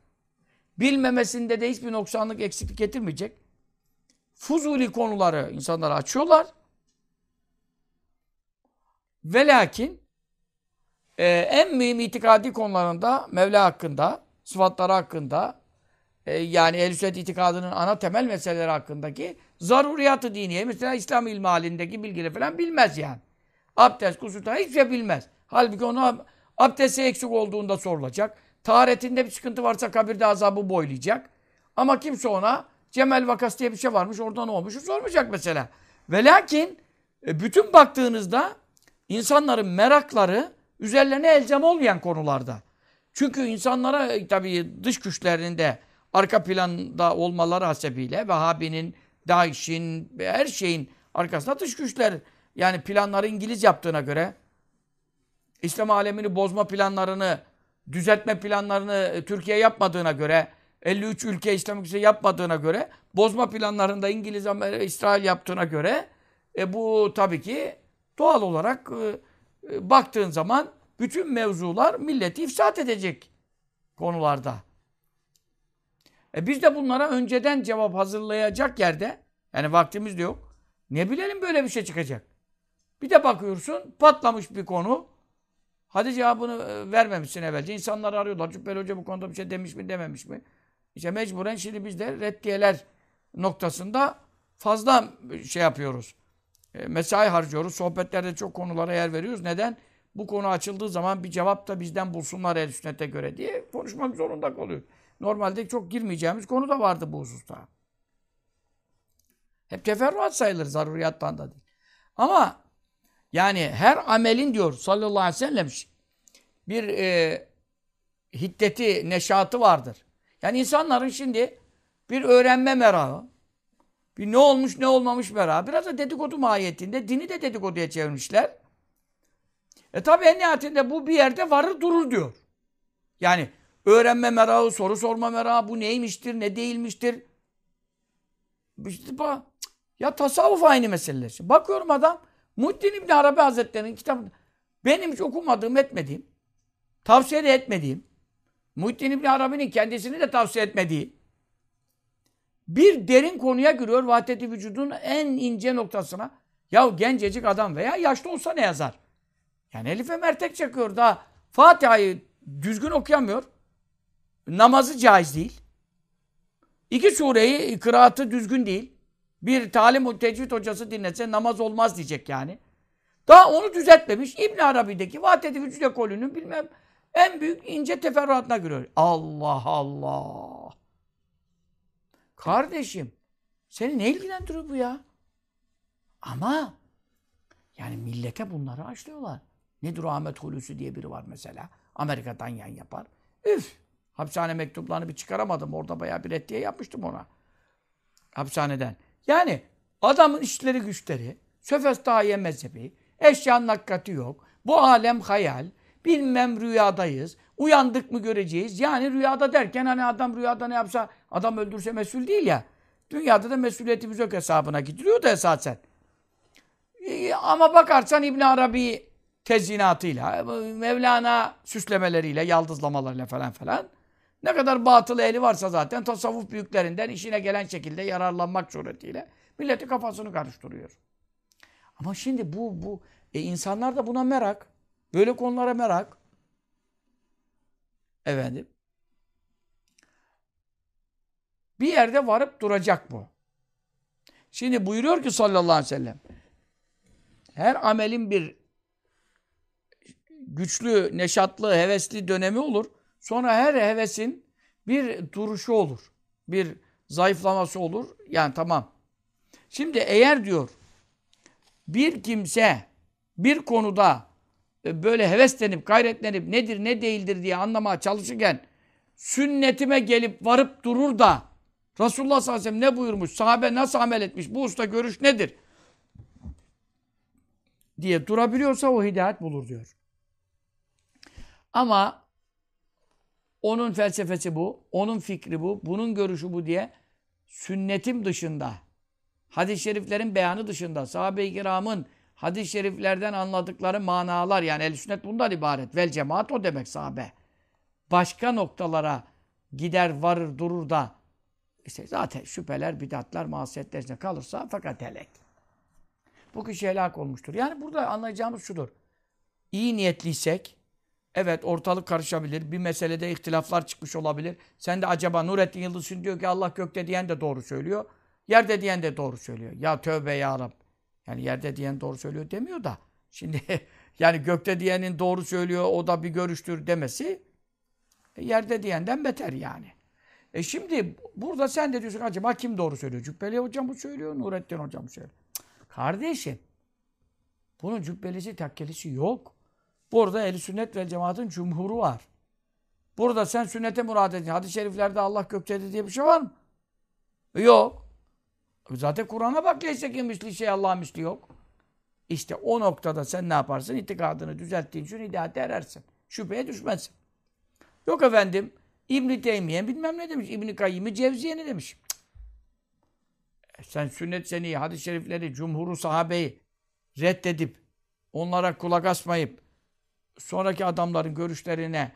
Bilmemesinde de hiçbir noksanlık eksiklik getirmeyecek. Fuzuli konuları insanlara açıyorlar. Ve lakin e, en mühim itikadi konularında Mevla hakkında, sıfatları hakkında e, yani sünnet itikadının ana temel meseleleri hakkındaki zaruriyatı diniye mesela İslam ilmi halindeki bilgileri falan bilmez yani. Abdest, kusurta hiçbir şey bilmez. Halbuki ona abdesti eksik olduğunda sorulacak. Taharetinde bir sıkıntı varsa kabirde azabı boylayacak. Ama kimse ona Cemel vakası diye bir şey varmış orada ne olmuş sormayacak mesela. Ve lakin e, bütün baktığınızda insanların merakları üzerlerine elzem olmayan konularda. Çünkü insanlara e, tabii dış güçlerinde arka planda olmaları hasebiyle Vehhabi'nin, DAEŞ'in, her şeyin arkasında dış güçler yani planları İngiliz yaptığına göre İslam alemini bozma planlarını, düzeltme planlarını e, Türkiye yapmadığına göre 53 ülke İslam ülkesi yapmadığına göre bozma planlarında İngiliz, Amerika, İsrail yaptığına göre e, bu tabii ki doğal olarak e, e, baktığın zaman bütün mevzular milleti ifsat edecek konularda. E biz de bunlara önceden cevap hazırlayacak yerde, yani vaktimiz de yok. Ne bilelim böyle bir şey çıkacak. Bir de bakıyorsun patlamış bir konu. Hadi cevabını e, vermemişsin evvelce. İnsanlar arıyorlar. Cübbeli Hoca bu konuda bir şey demiş mi dememiş mi? İşte mecburen şimdi biz de reddiyeler noktasında fazla şey yapıyoruz. E, mesai harcıyoruz. Sohbetlerde çok konulara yer veriyoruz. Neden? Bu konu açıldığı zaman bir cevap da bizden bulsunlar el sünnete göre diye konuşmak zorunda kalıyor. Normalde çok girmeyeceğimiz konu da vardı bu hususta. Hep teferruat sayılır zaruriyattan da değil. Ama yani her amelin diyor sallallahu aleyhi ve sellem bir e, hiddeti, neşatı vardır. Yani insanların şimdi bir öğrenme merakı, bir ne olmuş ne olmamış merakı. Biraz da dedikodu mahiyetinde dini de dedikoduya çevirmişler. E tabi en nihayetinde bu bir yerde varır durur diyor. Yani öğrenme merakı, soru sorma merakı, bu neymiştir, ne değilmiştir. Ya tasavvuf aynı meselesi. Bakıyorum adam Muhittin İbni Arabi Hazretleri'nin kitabında benim hiç okumadığım, etmediğim, tavsiye de etmediğim, Muhittin İbni Arabi'nin kendisini de tavsiye etmediği bir derin konuya giriyor vahdeti vücudun en ince noktasına. Ya gencecik adam veya yaşlı olsa ne yazar? Yani Elif'e mertek çakıyor daha Fatiha'yı düzgün okuyamıyor. Namazı caiz değil. İki sureyi kıraatı düzgün değil. Bir talim tecvid hocası dinletse namaz olmaz diyecek yani. Daha onu düzeltmemiş. İbn Arabi'deki Vahdeti Vücud ekolünün bilmem en büyük ince teferruatına giriyor. Allah Allah. Kardeşim seni ne ilgilendiriyor bu ya? Ama yani millete bunları açlıyorlar. Nedir o Ahmet Hulusi diye biri var mesela. Amerika'dan yan yapar. Üf! Hapishane mektuplarını bir çıkaramadım. Orada bayağı bir reddiye yapmıştım ona. Hapishaneden. Yani adamın işleri güçleri, söfestahiye mezhebi, eşyanın hakikati yok. Bu alem hayal, bilmem rüyadayız. Uyandık mı göreceğiz. Yani rüyada derken hani adam rüyada ne yapsa adam öldürse mesul değil ya. Dünyada da mesuliyetimiz yok hesabına gidiliyor da esasen. Ee, ama bakarsan İbn Arabi tezyinatıyla, Mevlana süslemeleriyle, yaldızlamalarıyla falan falan ne kadar batıl eli varsa zaten tasavvuf büyüklerinden işine gelen şekilde yararlanmak suretiyle milleti kafasını karıştırıyor. Ama şimdi bu bu e insanlar da buna merak. Böyle konulara merak. Efendim. Bir yerde varıp duracak bu. Şimdi buyuruyor ki sallallahu aleyhi ve sellem her amelin bir güçlü, neşatlı, hevesli dönemi olur. Sonra her hevesin bir duruşu olur. Bir zayıflaması olur. Yani tamam. Şimdi eğer diyor bir kimse bir konuda e, böyle heveslenip, gayretlenip nedir ne değildir diye anlamaya çalışırken sünnetime gelip varıp durur da Resulullah sallallahu aleyhi ve sellem ne buyurmuş, sahabe nasıl amel etmiş, bu usta görüş nedir? diye durabiliyorsa o hidayet bulur diyor. Ama onun felsefesi bu, onun fikri bu, bunun görüşü bu diye sünnetim dışında, hadis-i şeriflerin beyanı dışında, sahabe-i kiramın hadis-i şeriflerden anladıkları manalar yani el sünnet bundan ibaret. Vel cemaat o demek sahabe. Başka noktalara gider varır durur da işte zaten şüpheler, bidatlar, masiyetler kalırsa fakat helek. Bu kişi helak olmuştur. Yani burada anlayacağımız şudur. İyi niyetliysek, evet ortalık karışabilir. Bir meselede ihtilaflar çıkmış olabilir. Sen de acaba Nurettin Yıldız'ın diyor ki Allah gökte diyen de doğru söylüyor. Yerde diyen de doğru söylüyor. Ya tövbe ya Rab. Yani yerde diyen doğru söylüyor demiyor da. Şimdi yani gökte diyenin doğru söylüyor o da bir görüştür demesi e, yerde diyenden beter yani. E şimdi burada sen de diyorsun acaba kim doğru söylüyor? Cübbeli hocam mı söylüyor? Nurettin hocam mı söylüyor? Kardeşim bunun cübbelisi takkelisi yok. Burada eli sünnet ve cemaatin cumhuru var. Burada sen sünnete murad edin. Hadis-i şeriflerde Allah göktedir diye bir şey var mı? Yok. Zaten Kur'an'a bak leyse ki misli şey Allah misli yok. İşte o noktada sen ne yaparsın? İtikadını düzelttiğin için hidayete erersin. Şüpheye düşmezsin. Yok efendim İbn-i Teymiye bilmem ne demiş. İbn-i Kayyim'i Cevziye ne demiş. E sen sünnet seni, hadis-i şerifleri, cumhuru sahabeyi reddedip onlara kulak asmayıp sonraki adamların görüşlerine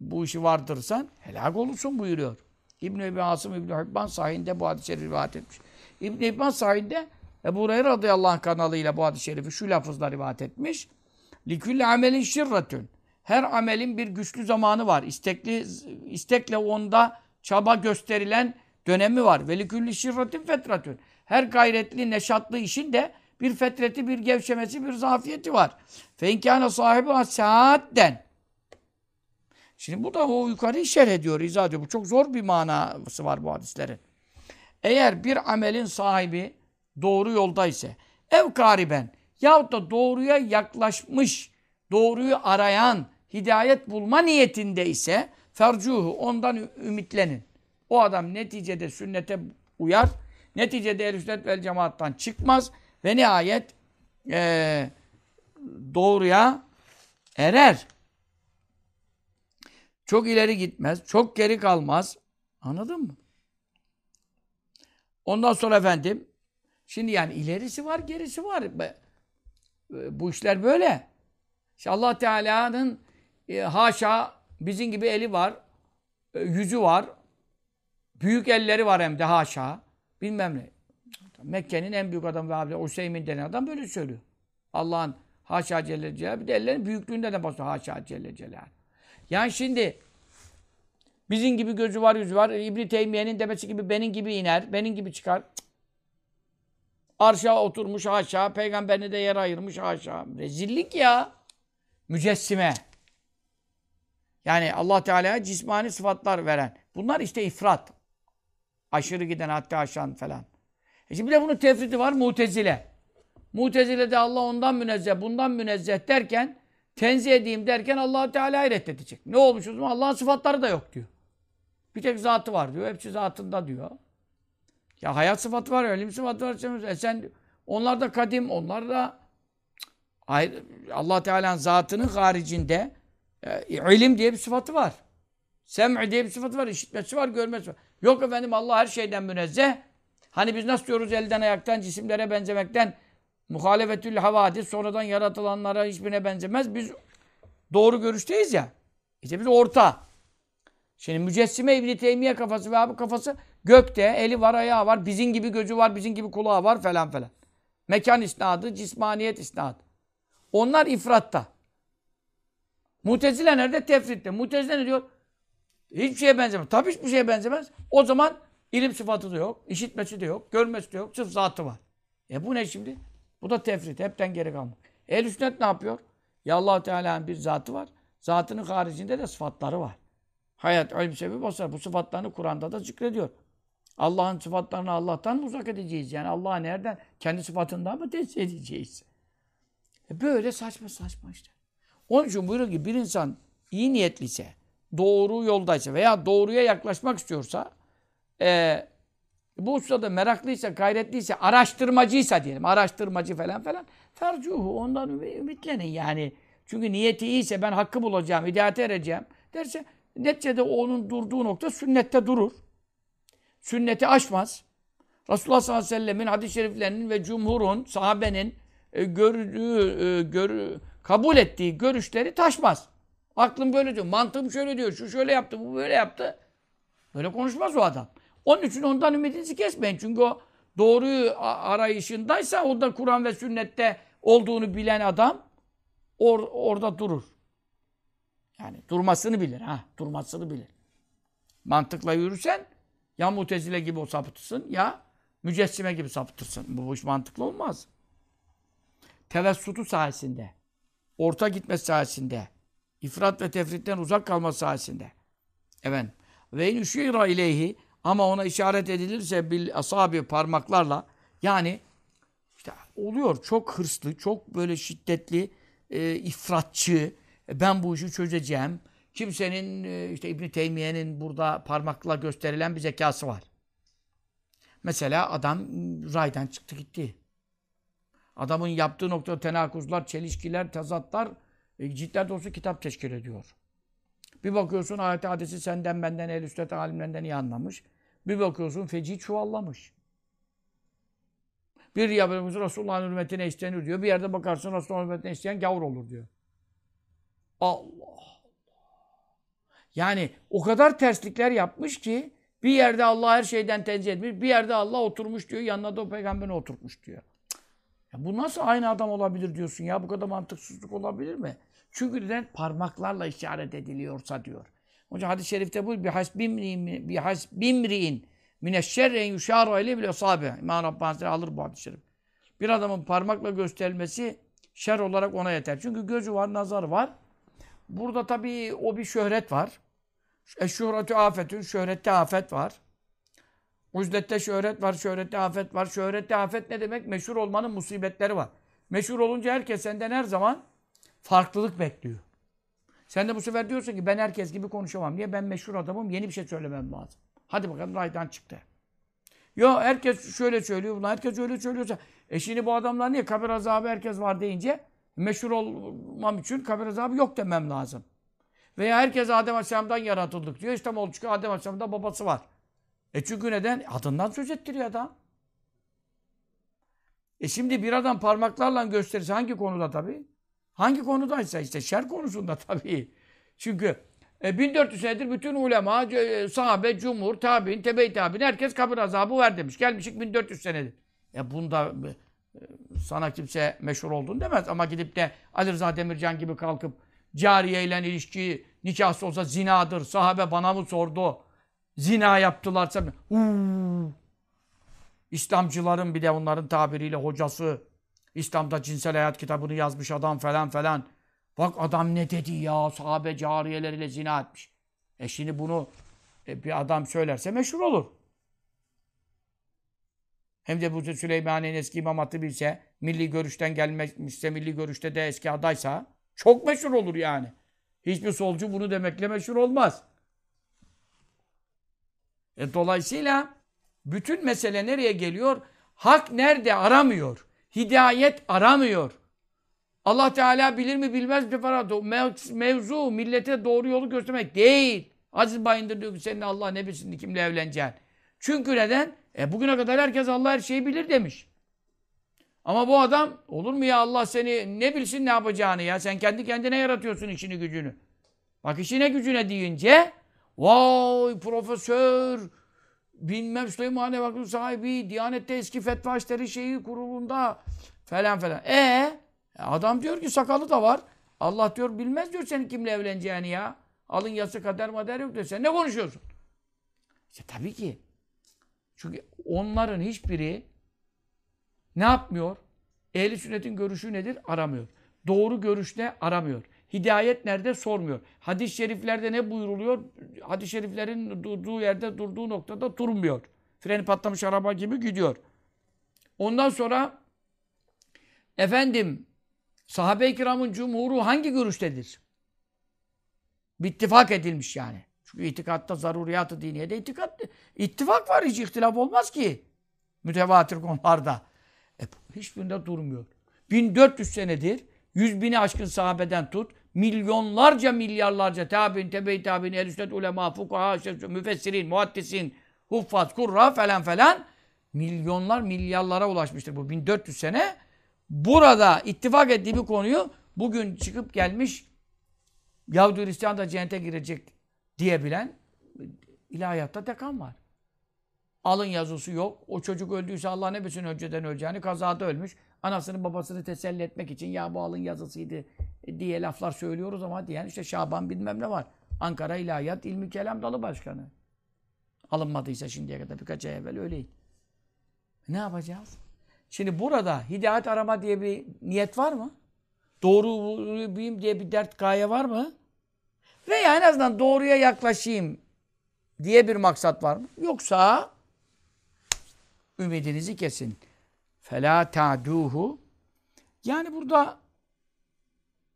bu işi vardırsan helak olursun buyuruyor. İbn-i Ebi Asım İbn-i Hibban sahinde bu hadis-i şerifi rivayet etmiş. İbn-i Hibban sahinde Ebu Hureyre radıyallahu anh kanalıyla bu hadis-i şerifi şu lafızla rivayet etmiş. Likülli amelin şirretün. Her amelin bir güçlü zamanı var. İstekli, istekle onda çaba gösterilen dönemi var. Velikülli şirratin fetratün. Her gayretli, neşatlı işin de bir fetreti, bir gevşemesi, bir zafiyeti var. Fe inkâne sahibi saatten. Şimdi bu da o yukarı şerh ediyor, izah ediyor. Bu çok zor bir manası var bu hadislerin. Eğer bir amelin sahibi doğru yolda ise, ev kariben yahut da doğruya yaklaşmış, doğruyu arayan, hidayet bulma niyetinde ise fercuhu ondan ümitlenin. O adam neticede sünnete uyar, neticede ehl sünnet vel cemaattan çıkmaz ve nihayet e, doğruya erer. Çok ileri gitmez, çok geri kalmaz. Anladın mı? Ondan sonra efendim, şimdi yani ilerisi var, gerisi var. Bu işler böyle. İşte Allah Teala'nın e, haşa bizim gibi eli var, e, yüzü var, büyük elleri var hem de haşa. Bilmem ne. Mekke'nin en büyük adamı ve abi Hüseyin denen adam böyle söylüyor. Allah'ın haşa Celle Celaluhu. Bir de ellerin büyüklüğünden de bahsediyor. Haşa Celle Celaluhu. Yani şimdi bizim gibi gözü var, yüzü var. İbn Teymiye'nin demesi gibi benim gibi iner, benim gibi çıkar. Arşa oturmuş haşa, peygamberine de yer ayırmış haşa. Rezillik ya. Mücessime. Yani Allah Teala'ya cismani sıfatlar veren. Bunlar işte ifrat. Aşırı giden hatta aşan falan. E şimdi bir de bunun tefriti var mutezile. Mutezile de Allah ondan münezzeh, bundan münezzeh derken tenzih edeyim derken allah Teala'yı reddedecek. Ne olmuş o zaman? Allah'ın sıfatları da yok diyor. Bir tek zatı var diyor. Hepsi zatında diyor. Ya hayat sıfatı var, ölüm sıfatı var. E sen onlar da kadim, onlar da Allah Teala'nın zatının haricinde e, ilim diye bir sıfatı var. Sem'i diye bir sıfatı var, işitmesi var, görmesi var. Yok efendim Allah her şeyden münezzeh. Hani biz nasıl diyoruz elden ayaktan cisimlere benzemekten muhalefetül havadis sonradan yaratılanlara hiçbirine benzemez. Biz doğru görüşteyiz ya. İşte biz orta. Şimdi mücessime İbni Teymiye kafası ve abi kafası gökte, eli var, ayağı var, bizim gibi gözü var, bizim gibi kulağı var falan falan. Mekan isnadı, cismaniyet isnadı. Onlar ifratta. Mutezile nerede? Tefritte. Mutezile ne diyor? Hiçbir şeye benzemez. Tabii hiçbir şeye benzemez. O zaman ilim sıfatı da yok, işitmesi de yok, görmesi de yok, sırf zatı var. E bu ne şimdi? Bu da tefrit, hepten geri kalmak. Ehl-i ne yapıyor? Ya allah Teala'nın bir zatı var. Zatının haricinde de sıfatları var. Hayat, ilim, sebebi basar. Bu sıfatlarını Kur'an'da da zikrediyor. Allah'ın sıfatlarını Allah'tan mı uzak edeceğiz? Yani Allah'a nereden? Kendi sıfatından mı tesir edeceğiz? E böyle saçma saçma işte. Onun için buyuruyor ki bir insan iyi niyetliyse, doğru yoldaysa veya doğruya yaklaşmak istiyorsa e, bu ustada meraklıysa, gayretliyse, araştırmacıysa diyelim, araştırmacı falan falan fercuhu ondan ümitlenin yani. Çünkü niyeti iyiyse ben hakkı bulacağım, hidayete ereceğim derse neticede onun durduğu nokta sünnette durur. Sünneti aşmaz. Resulullah sallallahu aleyhi ve sellemin hadis-i şeriflerinin ve cumhurun, sahabenin e, gördüğü, e, gör, kabul ettiği görüşleri taşmaz. Aklım böyle diyor, mantığım şöyle diyor, şu şöyle yaptı, bu böyle yaptı. Böyle konuşmaz o adam. Onun için ondan ümidinizi kesmeyin. Çünkü o doğruyu arayışındaysa o da Kur'an ve sünnette olduğunu bilen adam or, orada durur. Yani durmasını bilir. ha Durmasını bilir. Mantıkla yürürsen ya mutezile gibi o sapıtırsın ya mücessime gibi sapıtırsın. Bu, iş mantıklı olmaz. Tevessutu sayesinde, orta gitmesi sayesinde, ifrat ve tefritten uzak kalması sayesinde. Evet. Ve in üşüira ileyhi ama ona işaret edilirse bil asabi parmaklarla yani işte oluyor çok hırslı, çok böyle şiddetli, e, ifratçı, e, ben bu işi çözeceğim. Kimsenin e, işte İbn Teymiye'nin burada parmakla gösterilen bir zekası var. Mesela adam raydan çıktı gitti. Adamın yaptığı nokta tenakuzlar, çelişkiler, tezatlar e, ciltler dolusu kitap teşkil ediyor. Bir bakıyorsun ayet hadisi senden benden el üstet alimlerinden iyi anlamış. Bir bakıyorsun feci çuvallamış. Bir ya Resulullah'ın hürmetine istenir diyor. Bir yerde bakarsın Resulullah'ın hürmetine isteyen gavur olur diyor. Allah Yani o kadar terslikler yapmış ki bir yerde Allah her şeyden tenzih etmiş, bir yerde Allah oturmuş diyor, yanına da o peygamberi oturtmuş diyor. Ya bu nasıl aynı adam olabilir diyorsun ya? Bu kadar mantıksızlık olabilir mi? Çünkü neden? Parmaklarla işaret ediliyorsa diyor. İçin hadis-i şerifte bu bir hasbimri'in bir hasbimri'in mineşşerren yuşaru ile bile sahabe. İmam Rabbani Hazretleri alır bu hadis-i şerif. Bir adamın parmakla gösterilmesi şer olarak ona yeter. Çünkü gözü var, nazarı var. Burada tabii o bir şöhret var. Eşşuhretü afetün, şöhrette afet var. Uzlette şöhret var, şöhrette afet var. Şöhrette afet ne demek? Meşhur olmanın musibetleri var. Meşhur olunca herkes senden her zaman farklılık bekliyor. Sen de bu sefer diyorsun ki ben herkes gibi konuşamam. Niye? Ben meşhur adamım, yeni bir şey söylemem lazım. Hadi bakalım raydan çıktı. Yo herkes şöyle söylüyor, bunlar herkes öyle söylüyorsa. E şimdi bu adamlar niye kabir azabı herkes var deyince meşhur olmam için kabir azabı yok demem lazım. Veya herkes Adem Aleyhisselam'dan yaratıldık diyor. İstanbul çıkıyor Adem Aleyhisselam'da babası var. E çünkü neden? Adından söz ettiriyor adam. E şimdi bir adam parmaklarla gösterirse hangi konuda tabii? Hangi konudaysa işte şer konusunda tabii. Çünkü e, 1400 senedir bütün ulema, sahabe, cumhur, tabi'in, tebe-i tabi'in herkes kabir azabı var demiş. Gelmişik 1400 senedir. Ya bunda e, sana kimse meşhur oldun demez ama gidip de Ali Rıza Demircan gibi kalkıp cariye ile ilişki nikahsız olsa zinadır. Sahabe bana mı sordu? Zina yaptılarsa Uuu. İslamcıların bir de onların tabiriyle hocası İslam'da cinsel hayat kitabını yazmış adam falan falan. Bak adam ne dedi ya sahabe cariyeleriyle zina etmiş. E şimdi bunu e, bir adam söylerse meşhur olur. Hem de bu Süleymaniye'nin eski imam hatibı ise milli görüşten gelmişse milli görüşte de eski adaysa çok meşhur olur yani. Hiçbir solcu bunu demekle meşhur olmaz. E, dolayısıyla bütün mesele nereye geliyor? Hak nerede aramıyor. Hidayet aramıyor. Allah Teala bilir mi bilmez mi. Mevzu millete doğru yolu göstermek değil. Aziz Bayındır diyor ki senin Allah ne bilsin kimle evleneceksin. Çünkü neden? E bugüne kadar herkes Allah her şeyi bilir demiş. Ama bu adam olur mu ya Allah seni ne bilsin ne yapacağını ya. Sen kendi kendine yaratıyorsun işini gücünü. Bak işine gücüne deyince vay profesör bilmem Süleymaniye Vakfı sahibi Diyanet'te eski fetva işleri şeyi kurulunda falan falan. E adam diyor ki sakalı da var. Allah diyor bilmez diyor senin kimle evleneceğini ya. Alın yası kader mader yok diyor. Sen ne konuşuyorsun? İşte tabii ki. Çünkü onların hiçbiri ne yapmıyor? Ehli sünnetin görüşü nedir? Aramıyor. Doğru görüş ne? Aramıyor. Hidayet nerede? Sormuyor. Hadis-i şeriflerde ne buyuruluyor? Hadis-i şeriflerin durduğu yerde, durduğu noktada durmuyor. Freni patlamış araba gibi gidiyor. Ondan sonra efendim sahabe-i kiramın cumhuru hangi görüştedir? Bittifak edilmiş yani. Çünkü itikatta zaruriyat-ı diniyede itikat, ittifak var. Hiç ihtilaf olmaz ki. Mütevatir konularda. E, hiçbirinde durmuyor. 1400 senedir yüz bini aşkın sahabeden tut, milyonlarca milyarlarca tabi'in, tebe-i tabi'in, el sünnet ulema, fukaha, müfessirin, muhaddisin, huffaz, kurra falan falan milyonlar milyarlara ulaşmıştır bu 1400 sene. Burada ittifak ettiği bir konuyu bugün çıkıp gelmiş Yahudi Hristiyan da cennete girecek diyebilen ilahiyatta dekan var. Alın yazısı yok. O çocuk öldüyse Allah ne bilsin önceden öleceğini kazada ölmüş. Anasını babasını teselli etmek için ya bu alın yazısıydı diye laflar söylüyoruz ama diyen işte Şaban bilmem ne var. Ankara İlahiyat İlmi Kelam Dalı Başkanı. Alınmadıysa şimdiye kadar birkaç ay evvel öyleydi. Ne yapacağız? Şimdi burada hidayet arama diye bir niyet var mı? Doğru bileyim diye bir dert gaye var mı? Veya en azından doğruya yaklaşayım diye bir maksat var mı? Yoksa ümidinizi kesin. Fela ta'duhu. Yani burada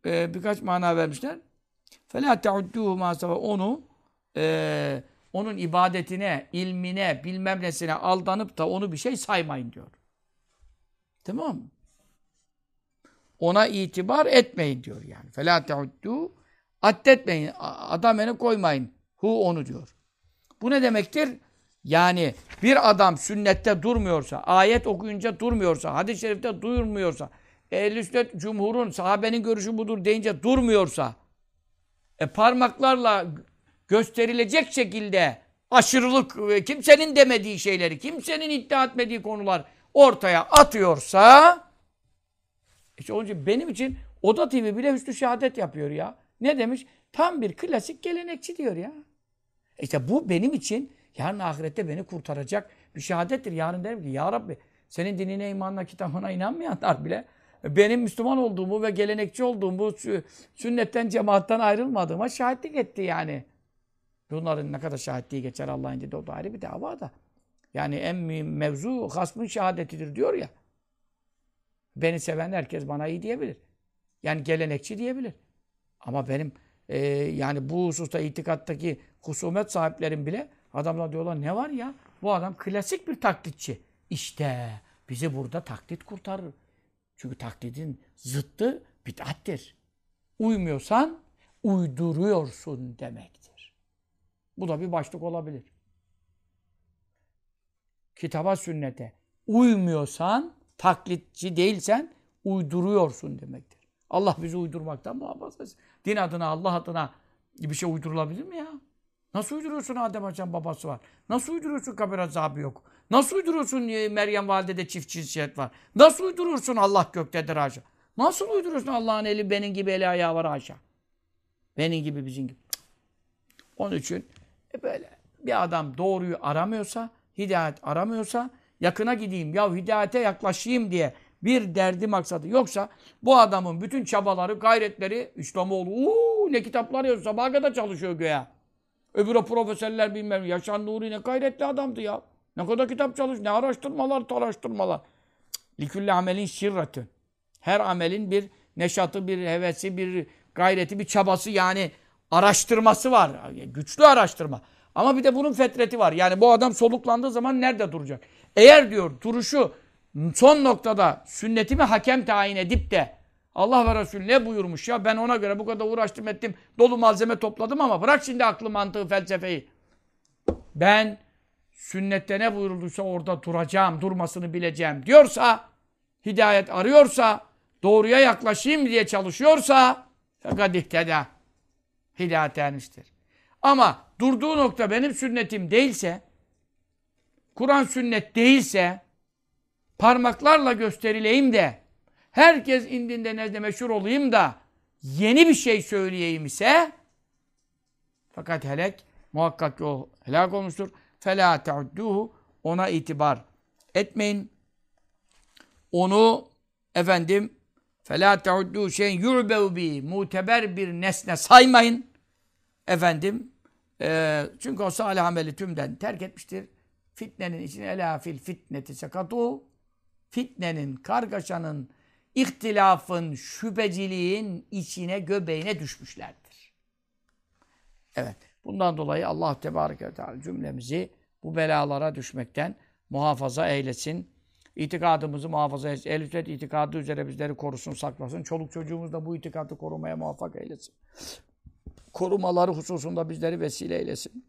e, birkaç mana vermişler. Fela ta'udduhu masava onu e, onun ibadetine, ilmine, bilmem nesine aldanıp da onu bir şey saymayın diyor. Tamam? Ona itibar etmeyin diyor yani. Fela ta'uddu addetmeyin. Adamene koymayın. Hu onu diyor. Bu ne demektir? Yani bir adam sünnette durmuyorsa, ayet okuyunca durmuyorsa, hadis-i şerifte duyurmuyorsa, ehl sünnet cumhurun, sahabenin görüşü budur deyince durmuyorsa, e parmaklarla gösterilecek şekilde aşırılık, ve kimsenin demediği şeyleri, kimsenin iddia etmediği konular ortaya atıyorsa, işte onun için benim için Oda TV bile hüsnü şehadet yapıyor ya. Ne demiş? Tam bir klasik gelenekçi diyor ya. İşte bu benim için yarın ahirette beni kurtaracak bir şehadettir. Yarın derim ki ya Rabbi senin dinine, imanına, kitabına inanmayanlar bile benim Müslüman olduğumu ve gelenekçi olduğumu, sünnetten, cemaatten ayrılmadığıma şahitlik etti yani. Bunların ne kadar şahitliği geçer Allah'ın dedi o da ayrı bir dava da. Yani en mühim mevzu hasmın şehadetidir diyor ya. Beni seven herkes bana iyi diyebilir. Yani gelenekçi diyebilir. Ama benim e, yani bu hususta itikattaki husumet sahiplerim bile adamlar diyorlar ne var ya? Bu adam klasik bir taklitçi. İşte bizi burada taklit kurtarır. Çünkü taklidin zıttı bid'attir. Uymuyorsan uyduruyorsun demektir. Bu da bir başlık olabilir. Kitaba, sünnete uymuyorsan, taklitçi değilsen uyduruyorsun demektir. Allah bizi uydurmaktan muhafaza etsin. Din adına, Allah adına bir şey uydurulabilir mi ya? Nasıl uyduruyorsun Adem Aleyhisselam babası var? Nasıl uyduruyorsun kabir azabı yok? Nasıl uyduruyorsun e, Meryem validede çift cinsiyet var? Nasıl uyduruyorsun Allah göktedir haşa? Nasıl uyduruyorsun Allah'ın eli benim gibi eli ayağı var haşa? Benim gibi bizim gibi. Onun için e böyle bir adam doğruyu aramıyorsa, hidayet aramıyorsa yakına gideyim ya hidayete yaklaşayım diye bir derdi maksadı yoksa bu adamın bütün çabaları, gayretleri İslamoğlu uuu ne kitaplar yazıyor sabaha kadar çalışıyor göya. Öbürü profesörler bilmem Yaşar Nuri ne gayretli adamdı ya. Ne kadar kitap çalış, ne araştırmalar, araştırmalar. Likülle amelin şirretün. Her amelin bir neşatı, bir hevesi, bir gayreti, bir çabası yani araştırması var. Güçlü araştırma. Ama bir de bunun fetreti var. Yani bu adam soluklandığı zaman nerede duracak? Eğer diyor duruşu son noktada sünnetimi hakem tayin edip de Allah ve Resulü ne buyurmuş ya ben ona göre bu kadar uğraştım ettim dolu malzeme topladım ama bırak şimdi aklı mantığı felsefeyi. Ben sünnette ne buyurulduysa orada duracağım, durmasını bileceğim diyorsa, hidayet arıyorsa, doğruya yaklaşayım diye çalışıyorsa fakat ihteda. Hidayet ermiştir. Ama durduğu nokta benim sünnetim değilse, Kur'an sünnet değilse, parmaklarla gösterileyim de, herkes indinde nezde meşhur olayım da yeni bir şey söyleyeyim ise fakat helek muhakkak ki o helak olmuştur. Fela teudduhu ona itibar etmeyin. Onu efendim fela teuddu şeyin yurbev bi muteber bir nesne saymayın. Efendim e, çünkü o salih ameli tümden terk etmiştir. Fitnenin içine elafil fitneti sekatu fitnenin kargaşanın ihtilafın, şüpheciliğin içine, göbeğine düşmüşlerdir. Evet. Bundan dolayı Allah Tebareke ve Teala cümlemizi bu belalara düşmekten muhafaza eylesin. İtikadımızı muhafaza etsin. Ehl-i itikadı üzere bizleri korusun, saklasın. Çoluk çocuğumuz da bu itikadı korumaya muvaffak eylesin. Korumaları hususunda bizleri vesile eylesin.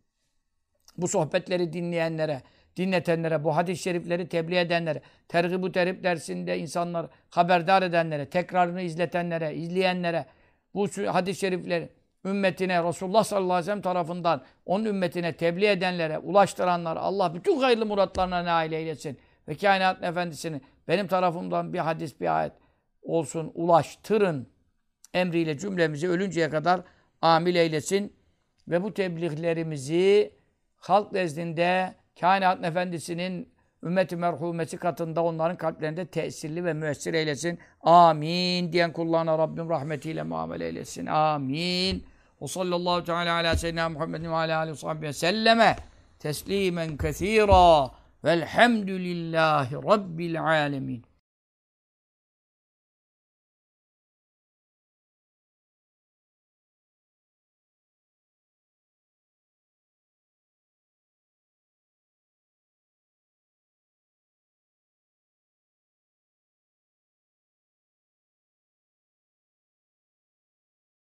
Bu sohbetleri dinleyenlere, dinletenlere, bu hadis-i şerifleri tebliğ edenlere, tergib-ü terhib dersinde insanlar haberdar edenlere, tekrarını izletenlere, izleyenlere, bu hadis-i şerifleri ümmetine Resulullah sallallahu aleyhi ve sellem tarafından onun ümmetine tebliğ edenlere, ulaştıranlar Allah bütün hayırlı muratlarına nail eylesin. Ve kainat efendisini benim tarafımdan bir hadis, bir ayet olsun, ulaştırın emriyle cümlemizi ölünceye kadar amil eylesin. Ve bu tebliğlerimizi halk nezdinde kainat efendisinin ümmeti merhumesi katında onların kalplerinde tesirli ve müessir eylesin. Amin diyen kullarına Rabbim rahmetiyle muamele eylesin. Amin. Ve sallallahu teala ala seyyidina Muhammedin ve ala aleyhi ve sahbihi selleme teslimen kethira velhamdülillahi rabbil alemin.